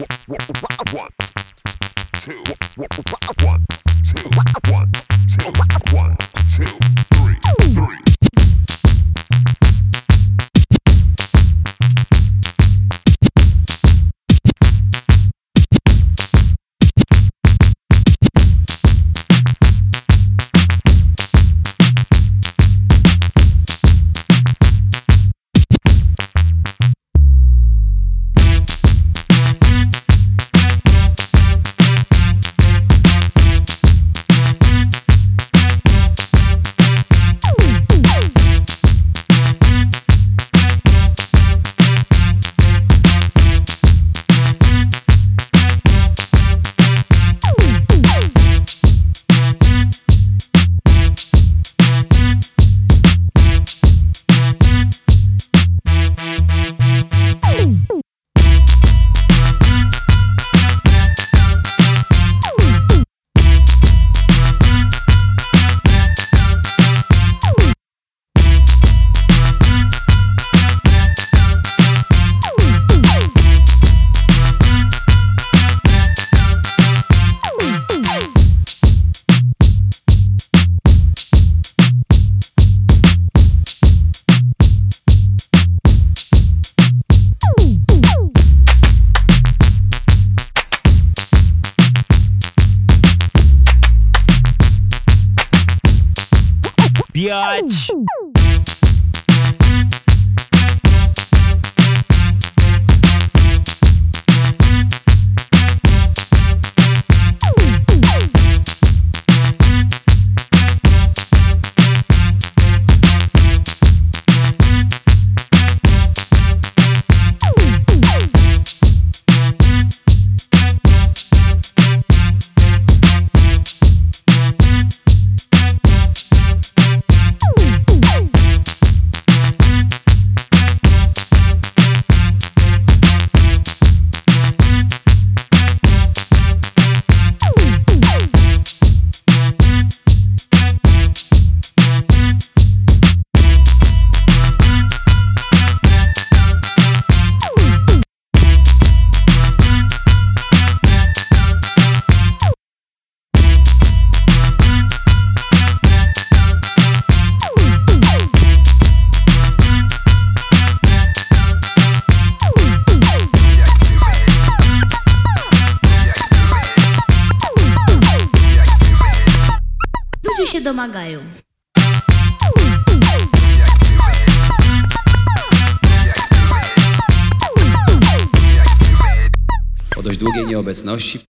One, two, one, two, one, bitch. Się domagają. Po dość długiej nieobecności